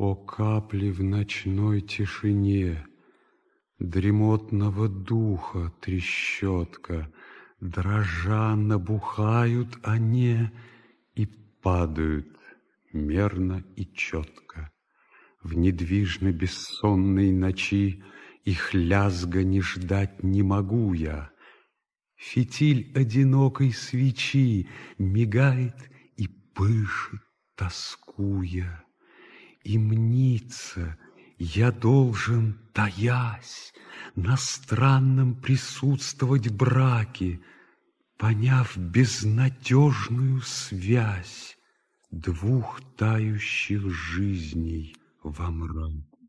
О капли в ночной тишине, Дремотного духа трещотка, Дрожа набухают они И падают мерно и четко. В недвижно бессонной ночи Их лязга не ждать не могу я. Фитиль одинокой свечи Мигает и пышет, тоскуя. И мнится, я должен, таясь, На странном присутствовать браке, Поняв безнадежную связь Двух тающих жизней во мраке.